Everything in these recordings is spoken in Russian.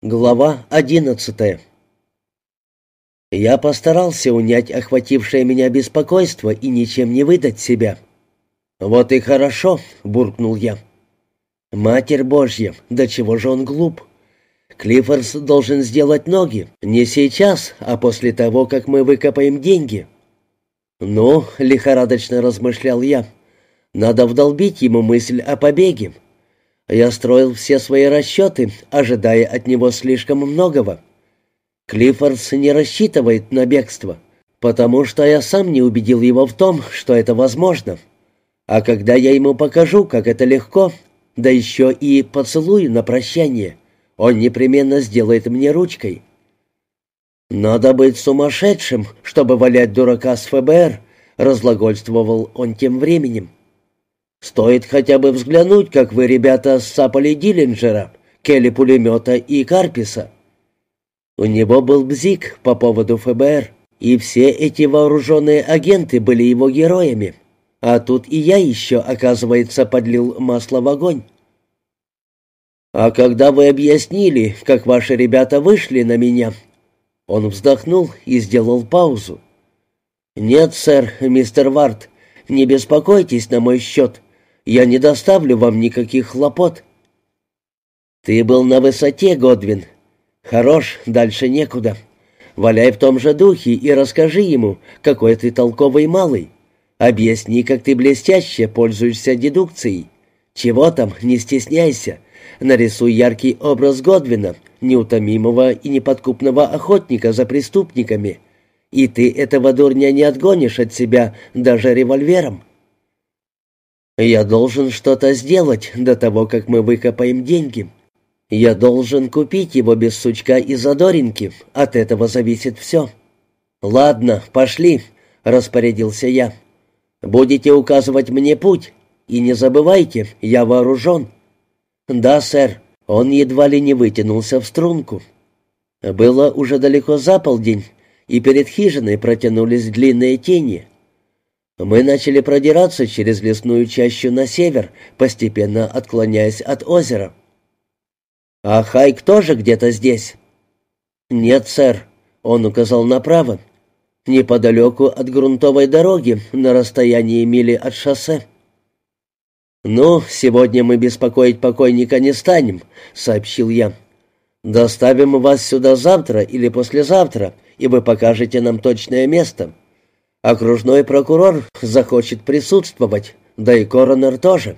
Глава одиннадцатая Я постарался унять охватившее меня беспокойство и ничем не выдать себя. «Вот и хорошо», — буркнул я. «Матерь Божья, до чего же он глуп? Клиффорс должен сделать ноги, не сейчас, а после того, как мы выкопаем деньги». «Ну», — лихорадочно размышлял я, — «надо вдолбить ему мысль о побеге». Я строил все свои расчеты, ожидая от него слишком многого. Клиффордс не рассчитывает на бегство, потому что я сам не убедил его в том, что это возможно. А когда я ему покажу, как это легко, да еще и поцелую на прощание, он непременно сделает мне ручкой. «Надо быть сумасшедшим, чтобы валять дурака с ФБР», — разглагольствовал он тем временем. Стоит хотя бы взглянуть, как вы, ребята, сапали Диллинджера, Келли пулемета и Карписа. У него был бзик по поводу ФБР, и все эти вооруженные агенты были его героями. А тут и я еще, оказывается, подлил масло в огонь. «А когда вы объяснили, как ваши ребята вышли на меня?» Он вздохнул и сделал паузу. «Нет, сэр, мистер Варт, не беспокойтесь на мой счет. Я не доставлю вам никаких хлопот». «Ты был на высоте, Годвин. Хорош, дальше некуда. Валяй в том же духе и расскажи ему, какой ты толковый малый. Объясни, как ты блестяще пользуешься дедукцией. Чего там, не стесняйся. Нарисуй яркий образ Годвина, неутомимого и неподкупного охотника за преступниками. И ты этого дурня не отгонишь от себя даже револьвером. Я должен что-то сделать до того, как мы выкопаем деньги. Я должен купить его без сучка и задоринки. От этого зависит все. Ладно, пошли, распорядился я. Будете указывать мне путь. И не забывайте, я вооружен. Да, сэр. Он едва ли не вытянулся в струнку. Было уже далеко за полдень, и перед хижиной протянулись длинные тени. Мы начали продираться через лесную чащу на север, постепенно отклоняясь от озера. «А Хайк тоже где-то здесь?» «Нет, сэр», — он указал направо, неподалеку от грунтовой дороги, на расстоянии мили от шоссе. «Ну, сегодня мы беспокоить покойника не станем», — сообщил я. «Доставим вас сюда завтра или послезавтра, и вы покажете нам точное место». Окружной прокурор захочет присутствовать, да и коронер тоже.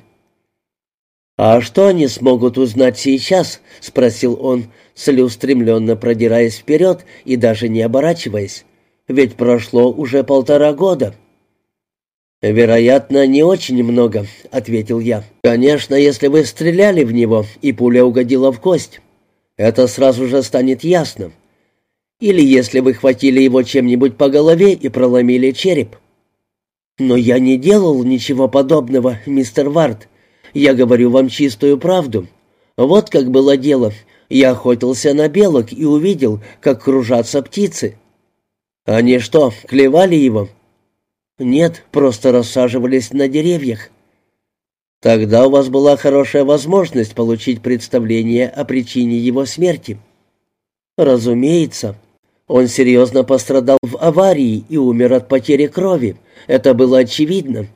«А что они смогут узнать сейчас?» — спросил он, целеустремленно продираясь вперед и даже не оборачиваясь. «Ведь прошло уже полтора года». «Вероятно, не очень много», — ответил я. «Конечно, если вы стреляли в него, и пуля угодила в кость. Это сразу же станет ясно. Или если вы хватили его чем-нибудь по голове и проломили череп. Но я не делал ничего подобного, мистер Вард. Я говорю вам чистую правду. Вот как было дело. Я охотился на белок и увидел, как кружатся птицы. Они что, клевали его? Нет, просто рассаживались на деревьях. Тогда у вас была хорошая возможность получить представление о причине его смерти. Разумеется. Он серьезно пострадал в аварии и умер от потери крови. Это было очевидно.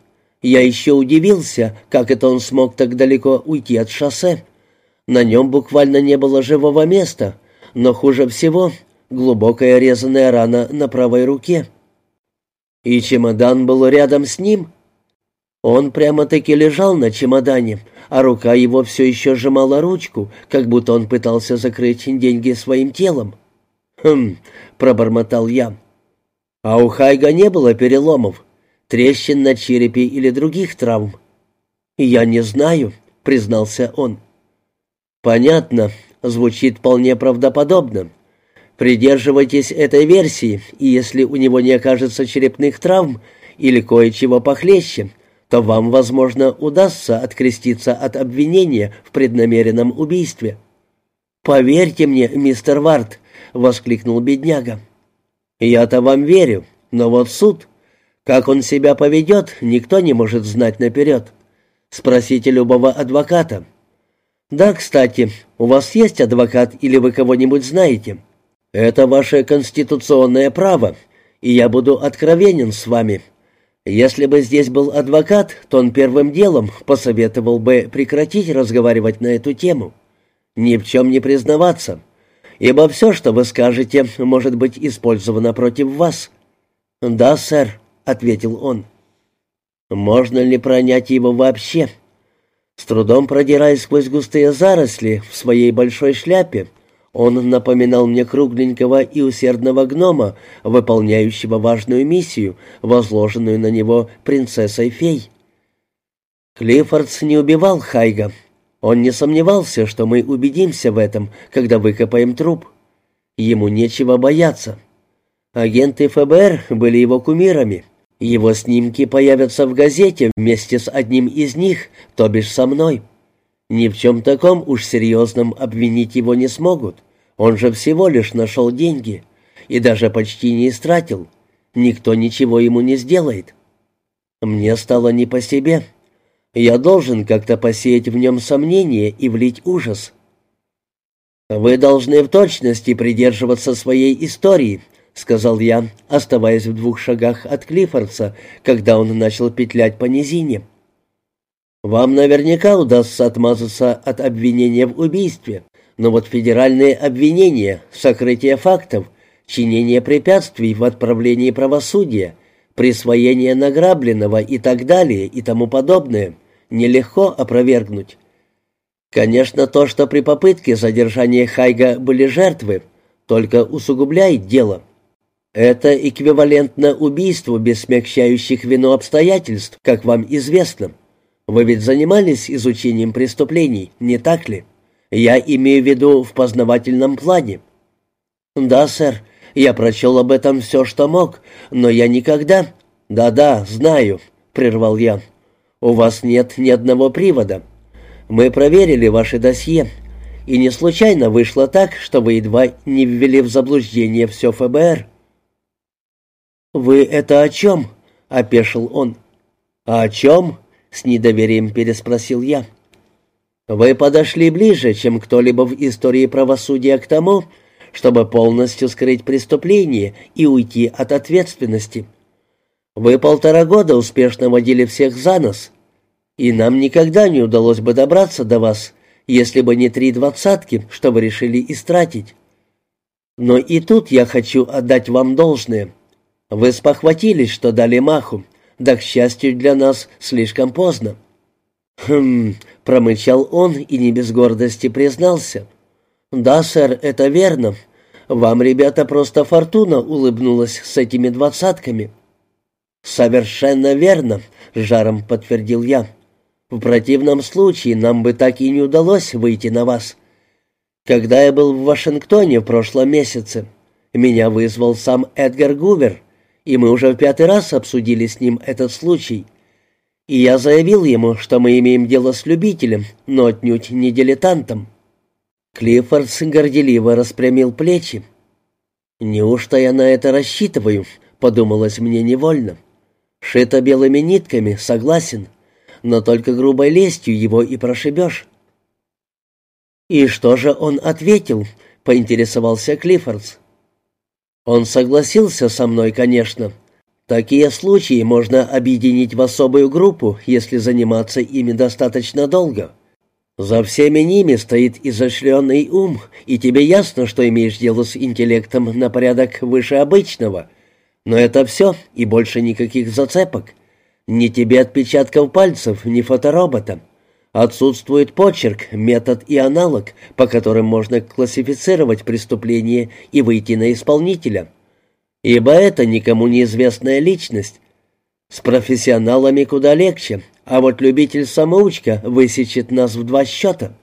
Я еще удивился, как это он смог так далеко уйти от шоссе. На нем буквально не было живого места, но хуже всего глубокая резаная рана на правой руке. И чемодан был рядом с ним. Он прямо-таки лежал на чемодане, а рука его все еще сжимала ручку, как будто он пытался закрыть деньги своим телом. «Хм», — пробормотал я. «А у Хайга не было переломов, трещин на черепе или других травм?» «Я не знаю», — признался он. «Понятно, звучит вполне правдоподобно. Придерживайтесь этой версии, и если у него не окажется черепных травм или кое-чего похлеще, то вам, возможно, удастся откреститься от обвинения в преднамеренном убийстве. Поверьте мне, мистер Варт, — воскликнул бедняга. «Я-то вам верю, но вот суд. Как он себя поведет, никто не может знать наперед. Спросите любого адвоката. Да, кстати, У вас есть адвокат или вы кого-нибудь знаете? Это ваше конституционное право, и я буду откровенен с вами. Если бы здесь был адвокат, то он первым делом посоветовал бы прекратить разговаривать на эту тему. Ни в чем не признаваться, ибо все, что вы скажете, может быть использовано против вас». «Да, сэр», — ответил он. «Можно ли пронять его вообще?» С трудом продираясь сквозь густые заросли в своей большой шляпе, он напоминал мне кругленького и усердного гнома, выполняющего важную миссию, возложенную на него принцессой-фей. Клиффордс не убивал Хайга. Он не сомневался, что мы убедимся в этом, когда выкопаем труп. Ему нечего бояться. Агенты ФБР были его кумирами. Его снимки появятся в газете вместе с одним из них, то бишь со мной. Ни в чем таком уж серьезном обвинить его не смогут. Он же всего лишь нашел деньги и даже почти не истратил. Никто ничего ему не сделает. Мне стало не по себе. Я должен как-то посеять в нем сомнение и влить ужас. Вы должны в точности придерживаться своей истории, — сказал я, оставаясь в двух шагах от Клиффордса, когда он начал петлять по низине. «Вам наверняка удастся отмазаться от обвинения в убийстве, но вот федеральные обвинения, сокрытие фактов, чинение препятствий в отправлении правосудия, присвоение награбленного и так далее и тому подобное нелегко опровергнуть. Конечно, то, что при попытке задержания Хайга были жертвы, только усугубляет дело». Это эквивалентно убийству без смягчающих вину обстоятельств, как вам известно. Вы ведь занимались изучением преступлений, не так ли? Я имею в виду в познавательном плане. Да, сэр, я прочел об этом все, что мог, но я никогда... Да-да, знаю, прервал я. У вас нет ни одного привода. Мы проверили ваше досье, и не случайно вышло так, что вы едва не ввели в заблуждение все ФБР. «Вы это о чем?» — опешил он. «А «О чем?» — с недоверием переспросил я. «Вы подошли ближе, чем кто-либо в истории правосудия к тому, чтобы полностью скрыть преступление и уйти от ответственности. Вы полтора года успешно водили всех за нос, и нам никогда не удалось бы добраться до вас, если бы не три двадцатки, что вы решили истратить. Но и тут я хочу отдать вам должное». Вы спохватились, что дали маху, да, к счастью для нас, слишком поздно». «Хм...» — промычал он и не без гордости признался. «Да, сэр, это верно. Вам, ребята, просто фортуна улыбнулась с этими двадцатками». «Совершенно верно», — жаром подтвердил я. «В противном случае нам бы так и не удалось выйти на вас. Когда я был в Вашингтоне в прошлом месяце, меня вызвал сам Эдгар Гувер, и мы уже в пятый раз обсудили с ним этот случай. И я заявил ему, что мы имеем дело с любителем, но отнюдь не дилетантом. Клиффордс горделиво распрямил плечи. «Неужто я на это рассчитываю?» — подумалось мне невольно. «Шито белыми нитками, согласен, но только грубой лестью его и прошибешь». «И что же он ответил?» — поинтересовался Клиффордс. Он согласился со мной, конечно. Такие случаи можно объединить в особую группу, если заниматься ими достаточно долго. За всеми ними стоит изощренный ум, и тебе ясно, что имеешь дело с интеллектом на порядок выше обычного. Но это все, и больше никаких зацепок. Ни тебе отпечатков пальцев, ни фоторобота. Отсутствует почерк, метод и аналог, по которым можно классифицировать преступление и выйти на исполнителя. Ибо это никому неизвестная личность. С профессионалами куда легче, а вот любитель-самоучка высечет нас в два счета.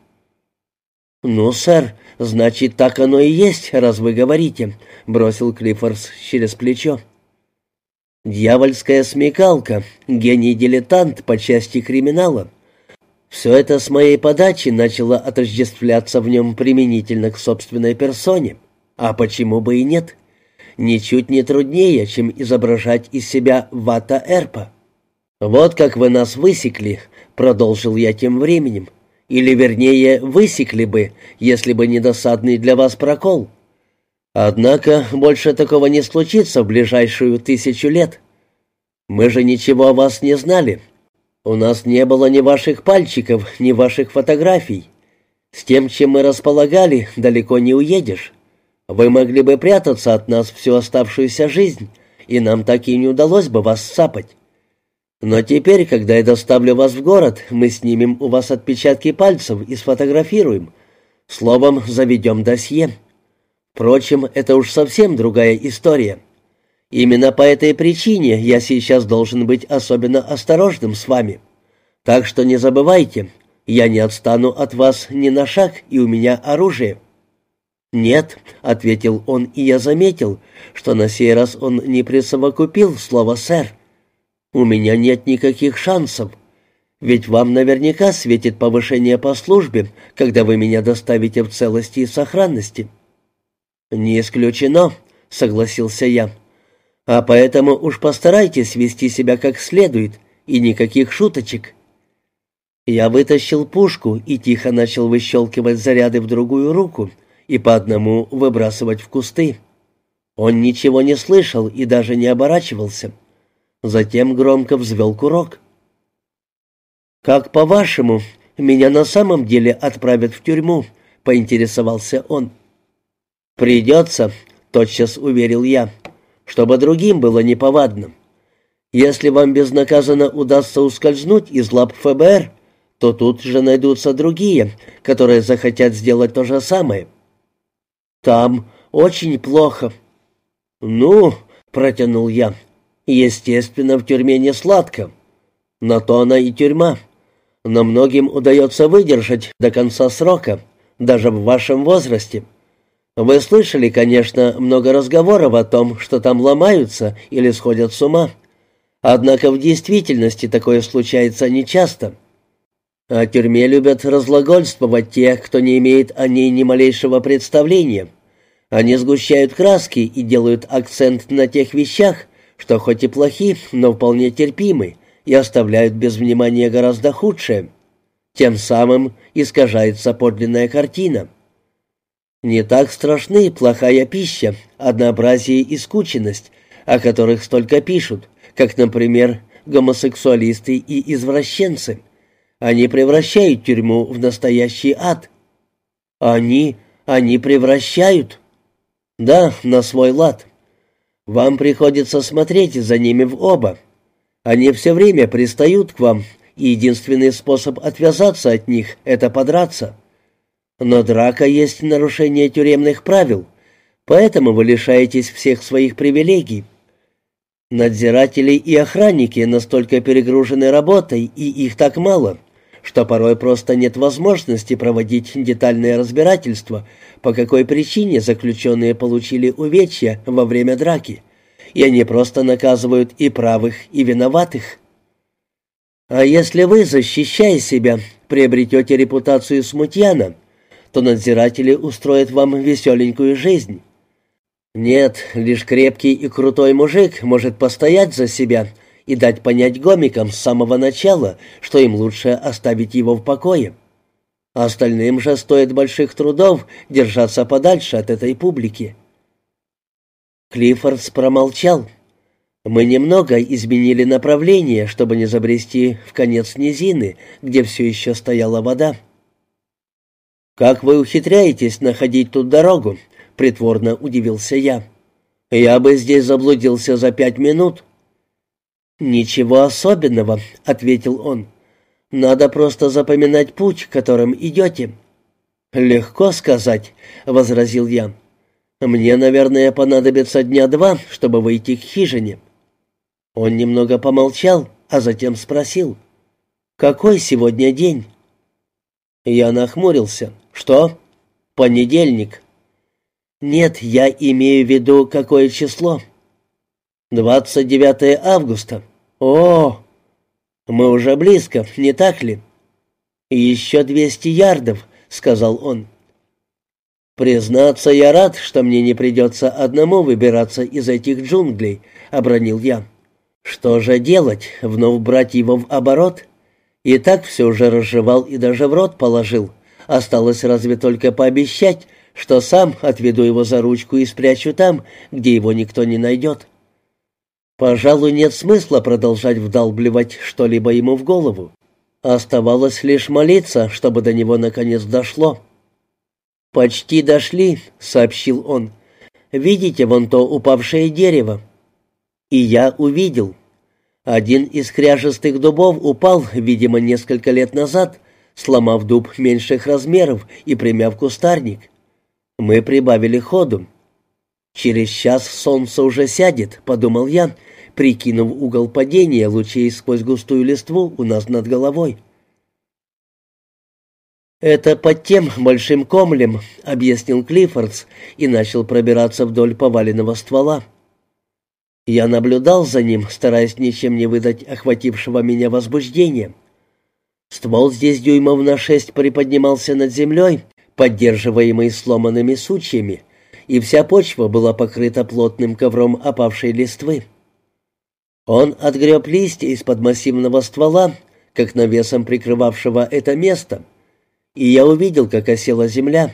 «Ну, сэр, значит, так оно и есть, раз вы говорите», — бросил Клиффорс через плечо. «Дьявольская смекалка, гений-дилетант по части криминала». Все это с моей подачи начало отождествляться в нем применительно к собственной персоне. А почему бы и нет? Ничуть не труднее, чем изображать из себя вата Эрпа. «Вот как вы нас высекли», — продолжил я тем временем. Или, вернее, высекли бы, если бы не досадный для вас прокол. Однако больше такого не случится в ближайшую тысячу лет. Мы же ничего о вас не знали. У нас не было ни ваших пальчиков, ни ваших фотографий. С тем, чем мы располагали, далеко не уедешь. Вы могли бы прятаться от нас всю оставшуюся жизнь, и нам так и не удалось бы вас сапать. Но теперь, когда я доставлю вас в город, мы снимем у вас отпечатки пальцев и сфотографируем. Словом, заведем досье. Впрочем, это уж совсем другая история. Именно по этой причине я сейчас должен быть особенно осторожным с вами. Так что не забывайте, я не отстану от вас ни на шаг, и у меня оружие». «Нет», — ответил он, и я заметил, что на сей раз он не присовокупил слово «сэр». «У меня нет никаких шансов, ведь вам наверняка светит повышение по службе, когда вы меня доставите в целости и сохранности». «Не исключено», — согласился я. «А поэтому уж постарайтесь вести себя как следует, и никаких шуточек». Я вытащил пушку и тихо начал выщелкивать заряды в другую руку и по одному выбрасывать в кусты. Он ничего не слышал и даже не оборачивался. Затем громко взвел курок. «Как по-вашему, меня на самом деле отправят в тюрьму?» — поинтересовался он. «Придется», — тотчас уверил я, — «чтобы другим было неповадно. Если вам безнаказанно удастся ускользнуть из лап ФБР, то тут же найдутся другие, которые захотят сделать то же самое. Там очень плохо. Ну, протянул я. Естественно, в тюрьме не сладко. Но то она и тюрьма. Но многим удается выдержать до конца срока, даже в вашем возрасте. Вы слышали, конечно, много разговоров о том, что там ломаются или сходят с ума. Однако в действительности такое случается нечасто. О тюрьме любят разлагольствовать те, кто не имеет о ней ни малейшего представления. Они сгущают краски и делают акцент на тех вещах, что хоть и плохи, но вполне терпимы, и оставляют без внимания гораздо худшее. Тем самым искажается подлинная картина. Не так страшны плохая пища, однообразие и скученность, о которых столько пишут, как, например, гомосексуалисты и извращенцы – они превращают тюрьму в настоящий ад. Они, они превращают. Да, на свой лад. Вам приходится смотреть за ними в оба. Они все время пристают к вам, и единственный способ отвязаться от них — это подраться. Но драка есть нарушение тюремных правил, поэтому вы лишаетесь всех своих привилегий. Надзиратели и охранники настолько перегружены работой, и их так мало — что порой просто нет возможности проводить детальное разбирательство, по какой причине заключенные получили увечья во время драки, и они просто наказывают и правых, и виноватых. А если вы, защищая себя, приобретете репутацию смутьяна, то надзиратели устроят вам веселенькую жизнь. Нет, лишь крепкий и крутой мужик может постоять за себя – и дать понять гомикам с самого начала, что им лучше оставить его в покое. Остальным же стоит больших трудов держаться подальше от этой публики. Клиффордс промолчал. Мы немного изменили направление, чтобы не забрести в конец низины, где все еще стояла вода. «Как вы ухитряетесь находить тут дорогу?» — притворно удивился я. «Я бы здесь заблудился за пять минут». «Ничего особенного», — ответил он. «Надо просто запоминать путь, которым идете». «Легко сказать», — возразил я. «Мне, наверное, понадобится дня два, чтобы выйти к хижине». Он немного помолчал, а затем спросил. «Какой сегодня день?» Я нахмурился. «Что?» «Понедельник». «Нет, я имею в виду, какое число?» «29 августа». «О, мы уже близко, не так ли?» «Еще двести ярдов», — сказал он. «Признаться, я рад, что мне не придется одному выбираться из этих джунглей», — обронил я. «Что же делать, вновь брать его в оборот? И так все уже разжевал и даже в рот положил. Осталось разве только пообещать, что сам отведу его за ручку и спрячу там, где его никто не найдет. Пожалуй, нет смысла продолжать вдалбливать что-либо ему в голову. Оставалось лишь молиться, чтобы до него наконец дошло. «Почти дошли», — сообщил он. «Видите вон то упавшее дерево?» И я увидел. Один из кряжестых дубов упал, видимо, несколько лет назад, сломав дуб меньших размеров и примяв кустарник. Мы прибавили ходу. «Через час солнце уже сядет», — подумал я, прикинув угол падения лучей сквозь густую листву у нас над головой. «Это под тем большим комлем», — объяснил Клиффордс и начал пробираться вдоль поваленного ствола. Я наблюдал за ним, стараясь ничем не выдать охватившего меня возбуждения. Ствол здесь дюймов на шесть приподнимался над землей, поддерживаемый сломанными сучьями, и вся почва была покрыта плотным ковром опавшей листвы. Он отгреб листья из-под массивного ствола, как навесом прикрывавшего это место, и я увидел, как осела земля.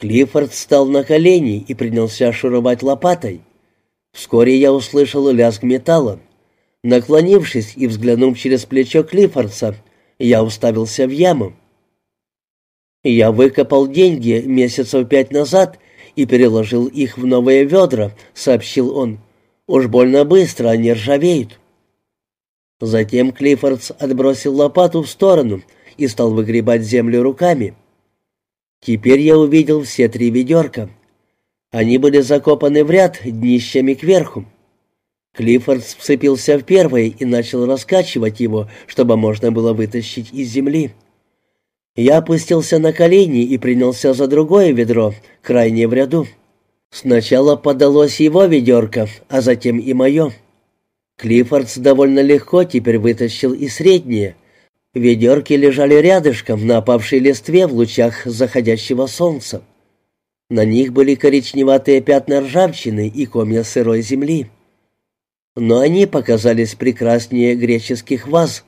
Клиффорд встал на колени и принялся шуровать лопатой. Вскоре я услышал лязг металла. Наклонившись и взглянув через плечо Клиффордса, я уставился в яму. Я выкопал деньги месяцев пять назад и переложил их в новые ведра, сообщил он. Уж больно быстро они ржавеют. Затем Клиффордс отбросил лопату в сторону и стал выгребать землю руками. Теперь я увидел все три ведерка — они были закопаны в ряд днищами кверху. Клиффорд вцепился в первое и начал раскачивать его, чтобы можно было вытащить из земли. Я опустился на колени и принялся за другое ведро, крайнее в ряду. Сначала подалось его ведерко, а затем и мое. Клиффордс довольно легко теперь вытащил и среднее. Ведерки лежали рядышком на опавшей листве в лучах заходящего солнца. На них были коричневатые пятна ржавчины и комья сырой земли. Но они показались прекраснее греческих ваз.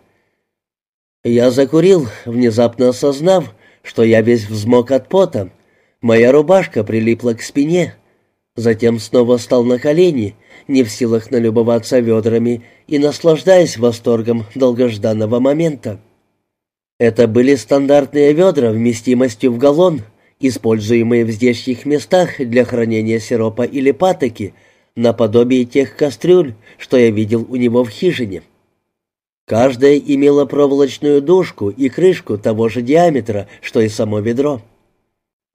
Я закурил, внезапно осознав, что я весь взмок от пота. Моя рубашка прилипла к спине. Затем снова встал на колени, не в силах налюбоваться ведрами и наслаждаясь восторгом долгожданного момента. Это были стандартные ведра вместимостью в галлон — используемые в здешних местах для хранения сиропа или патоки, наподобие тех кастрюль, что я видел у него в хижине. Каждая имела проволочную дужку и крышку того же диаметра, что и само ведро.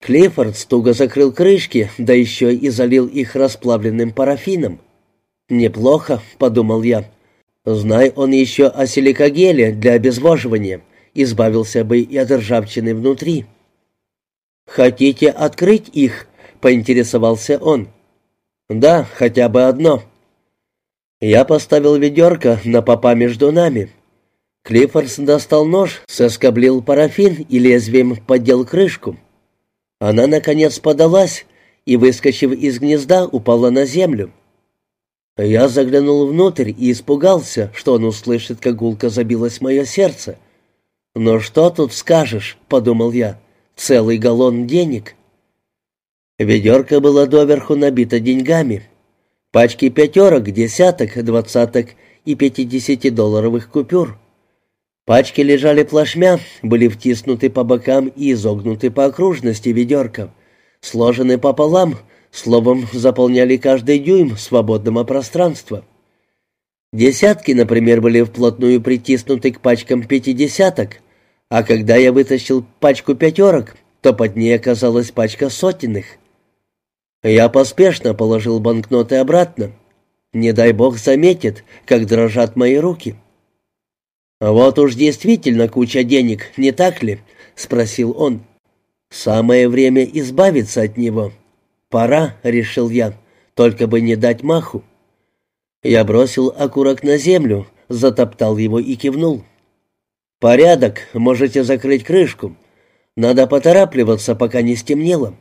Клиффорд стуго закрыл крышки, да еще и залил их расплавленным парафином. «Неплохо», — подумал я. «Знай он еще о силикогеле для обезвоживания, избавился бы и от ржавчины внутри». «Хотите открыть их?» — поинтересовался он. «Да, хотя бы одно». Я поставил ведерко на попа между нами. Клиффорс достал нож, соскоблил парафин и лезвием поддел крышку. Она, наконец, подалась и, выскочив из гнезда, упала на землю. Я заглянул внутрь и испугался, что он услышит, как гулко забилось мое сердце. «Но что тут скажешь?» — подумал я целый галлон денег. Ведерко было доверху набито деньгами. Пачки пятерок, десяток, двадцаток и пятидесятидолларовых купюр. Пачки лежали плашмя, были втиснуты по бокам и изогнуты по окружности ведерка, сложены пополам, словом, заполняли каждый дюйм свободного пространства. Десятки, например, были вплотную притиснуты к пачкам пятидесяток — а когда я вытащил пачку пятерок, то под ней оказалась пачка сотенных. Я поспешно положил банкноты обратно. Не дай бог заметит, как дрожат мои руки. «Вот уж действительно куча денег, не так ли?» — спросил он. «Самое время избавиться от него. Пора», — решил я, — «только бы не дать маху». Я бросил окурок на землю, затоптал его и кивнул. «Порядок, можете закрыть крышку. Надо поторапливаться, пока не стемнело».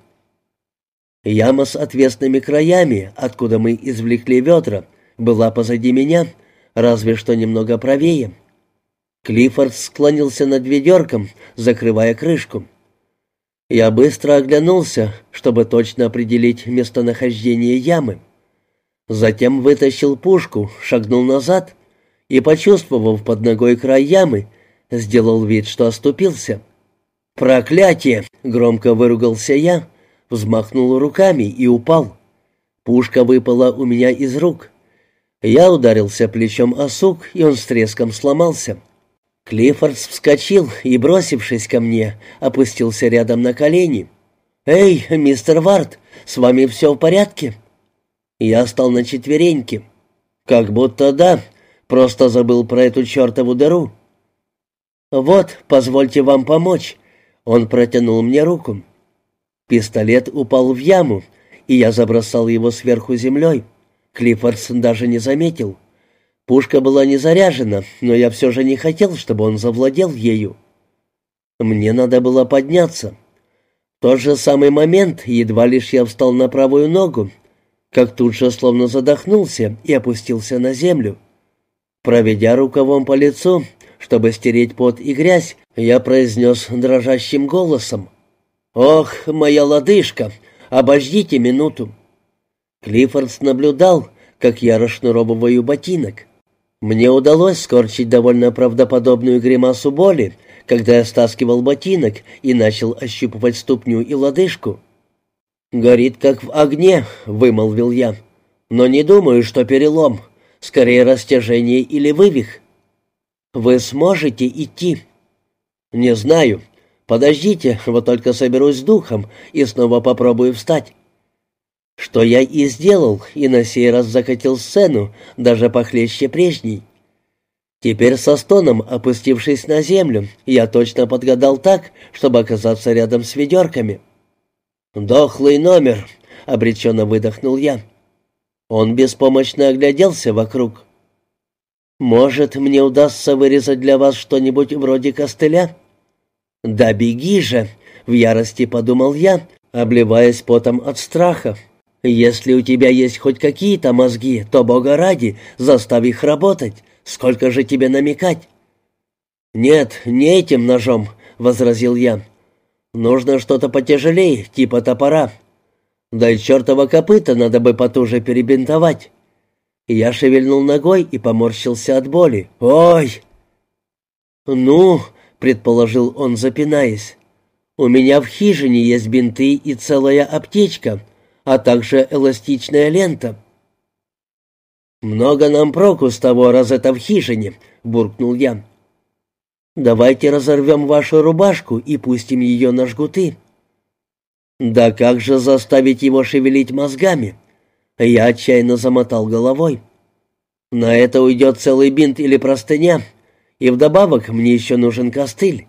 Яма с отвесными краями, откуда мы извлекли ведра, была позади меня, разве что немного правее. Клиффорд склонился над ведерком, закрывая крышку. Я быстро оглянулся, чтобы точно определить местонахождение ямы. Затем вытащил пушку, шагнул назад и, почувствовав под ногой край ямы, сделал вид, что оступился. «Проклятие!» — громко выругался я, взмахнул руками и упал. Пушка выпала у меня из рук. Я ударился плечом о сук, и он с треском сломался. Клиффорд вскочил и, бросившись ко мне, опустился рядом на колени. «Эй, мистер Варт, с вами все в порядке?» Я стал на четвереньки. «Как будто да, просто забыл про эту чертову дыру». «Вот, позвольте вам помочь». Он протянул мне руку. Пистолет упал в яму, и я забросал его сверху землей. Клиффордс даже не заметил. Пушка была не заряжена, но я все же не хотел, чтобы он завладел ею. Мне надо было подняться. В тот же самый момент, едва лишь я встал на правую ногу, как тут же словно задохнулся и опустился на землю. Проведя рукавом по лицу, чтобы стереть пот и грязь, я произнес дрожащим голосом. «Ох, моя лодыжка! Обождите минуту!» Клиффордс наблюдал, как я расшнуровываю ботинок. Мне удалось скорчить довольно правдоподобную гримасу боли, когда я стаскивал ботинок и начал ощупывать ступню и лодыжку. «Горит, как в огне», — вымолвил я. «Но не думаю, что перелом. Скорее, растяжение или вывих». «Вы сможете идти?» «Не знаю. Подождите, вот только соберусь с духом и снова попробую встать». Что я и сделал, и на сей раз закатил сцену, даже похлеще прежней. Теперь со стоном, опустившись на землю, я точно подгадал так, чтобы оказаться рядом с ведерками. «Дохлый номер», — обреченно выдохнул я. Он беспомощно огляделся вокруг. «Может, мне удастся вырезать для вас что-нибудь вроде костыля?» «Да беги же!» — в ярости подумал я, обливаясь потом от страха. Если у тебя есть хоть какие-то мозги, то, Бога ради, заставь их работать. Сколько же тебе намекать?» «Нет, не этим ножом», — возразил я. «Нужно что-то потяжелее, типа топора. Да и чертова копыта надо бы потуже перебинтовать». Я шевельнул ногой и поморщился от боли. «Ой!» «Ну», — предположил он, запинаясь, — «у меня в хижине есть бинты и целая аптечка а также эластичная лента. «Много нам проку с того, раз это в хижине», — буркнул я. «Давайте разорвем вашу рубашку и пустим ее на жгуты». «Да как же заставить его шевелить мозгами?» Я отчаянно замотал головой. «На это уйдет целый бинт или простыня, и вдобавок мне еще нужен костыль».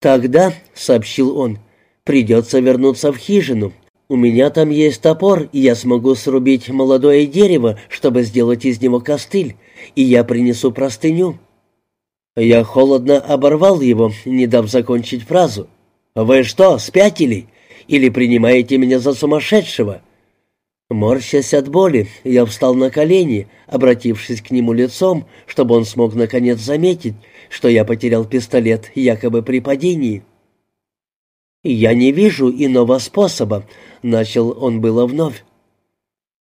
«Тогда», — сообщил он, — «придется вернуться в хижину, у меня там есть топор, и я смогу срубить молодое дерево, чтобы сделать из него костыль, и я принесу простыню». Я холодно оборвал его, не дав закончить фразу. «Вы что, спятили? Или принимаете меня за сумасшедшего?» Морщась от боли, я встал на колени, обратившись к нему лицом, чтобы он смог наконец заметить, что я потерял пистолет якобы при падении. «Я не вижу иного способа», — начал он было вновь.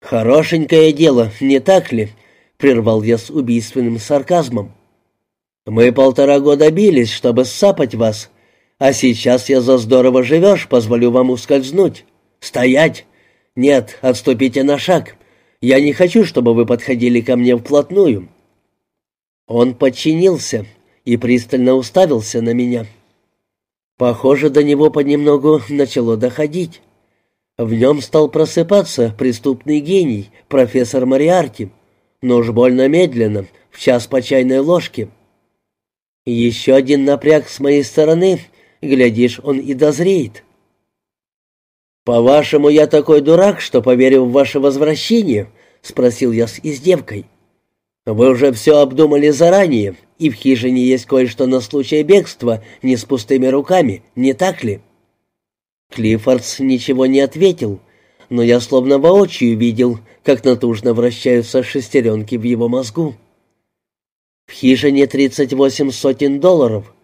«Хорошенькое дело, не так ли?» — прервал я с убийственным сарказмом. «Мы полтора года бились, чтобы сцапать вас, а сейчас я за здорово живешь, позволю вам ускользнуть. Стоять! Нет, отступите на шаг. Я не хочу, чтобы вы подходили ко мне вплотную». Он подчинился и пристально уставился на меня. Похоже, до него понемногу начало доходить. В нем стал просыпаться преступный гений, профессор Мариарти, но уж больно медленно, в час по чайной ложке. Еще один напряг с моей стороны, глядишь, он и дозреет. «По-вашему, я такой дурак, что поверил в ваше возвращение?» — спросил я с издевкой. «Вы уже все обдумали заранее, и в хижине есть кое-что на случай бегства, не с пустыми руками, не так ли?» Клиффордс ничего не ответил, но я словно воочию видел, как натужно вращаются шестеренки в его мозгу. В хижине 38 сотен долларов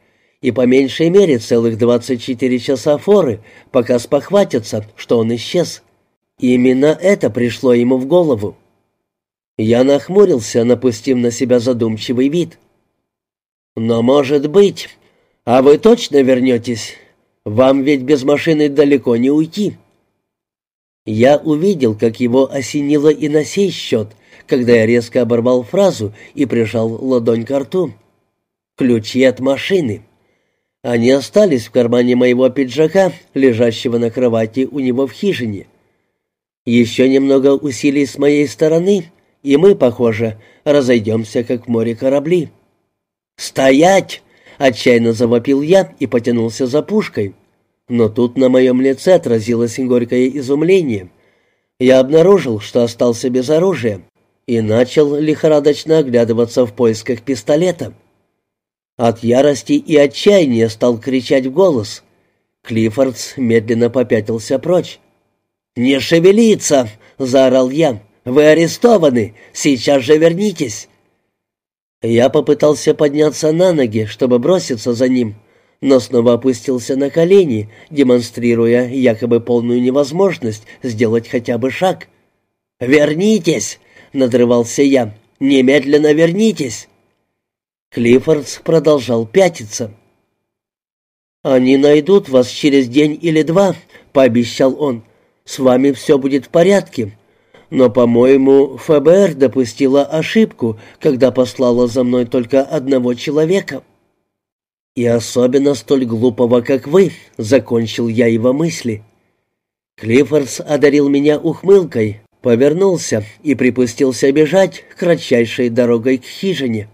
и по меньшей мере целых 24 часа форы, пока спохватятся, что он исчез. Именно это пришло ему в голову. Я нахмурился, напустив на себя задумчивый вид. «Но, может быть, а вы точно вернетесь? Вам ведь без машины далеко не уйти». Я увидел, как его осенило и на сей счет, когда я резко оборвал фразу и прижал ладонь к рту. «Ключи от машины». Они остались в кармане моего пиджака, лежащего на кровати у него в хижине. Еще немного усилий с моей стороны, и мы, похоже, разойдемся, как в море корабли. «Стоять!» — отчаянно завопил я и потянулся за пушкой. Но тут на моем лице отразилось горькое изумление. Я обнаружил, что остался без оружия, и начал лихорадочно оглядываться в поисках пистолета. От ярости и отчаяния стал кричать в голос. Клиффордс медленно попятился прочь. «Не шевелиться!» — заорал я. «Вы арестованы! Сейчас же вернитесь!» Я попытался подняться на ноги, чтобы броситься за ним, но снова опустился на колени, демонстрируя якобы полную невозможность сделать хотя бы шаг. «Вернитесь!» — надрывался я. «Немедленно вернитесь!» Клиффордс продолжал пятиться. «Они найдут вас через день или два», — пообещал он. «С вами все будет в порядке. Но, по-моему, ФБР допустила ошибку, когда послала за мной только одного человека». «И особенно столь глупого, как вы», — закончил я его мысли. Клиффордс одарил меня ухмылкой, повернулся и припустился бежать кратчайшей дорогой к хижине.